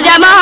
llamar.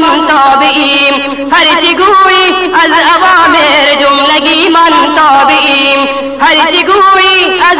من تابعیم. هرچی گویی از اوامر جملگی من تابعیم. هرچی گویی از